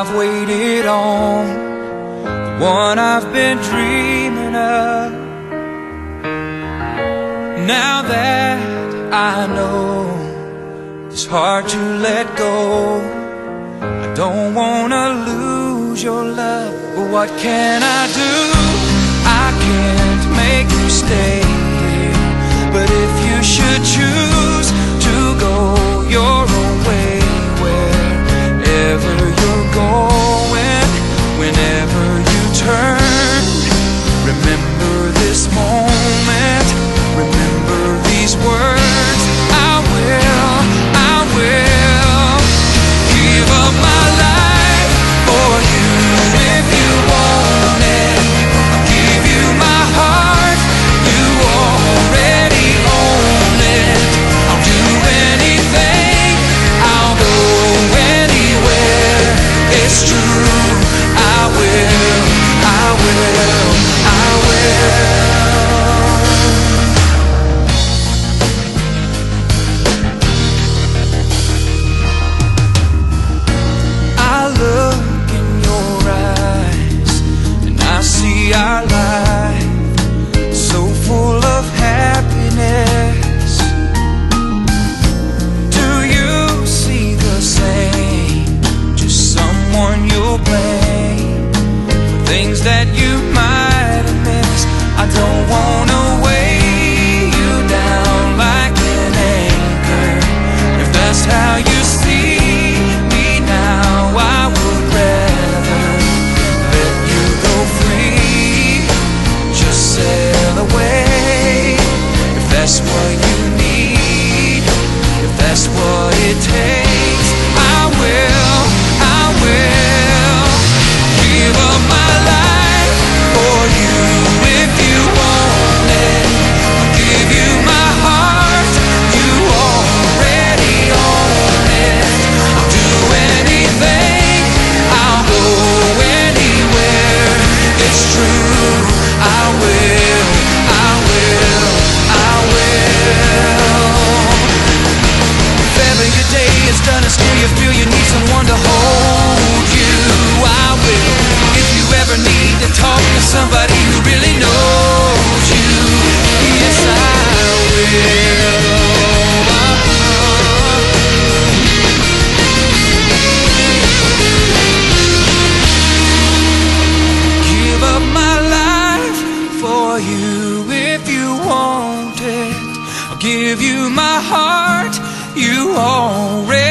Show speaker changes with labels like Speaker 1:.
Speaker 1: I've waited on, the one I've been dreaming of. Now that I know it's hard to let go, I don't wanna lose your love, but what can I do? that you somebody who really knows you. Yes, I will. Give up my life for you if you want it. I'll give you my heart. You already.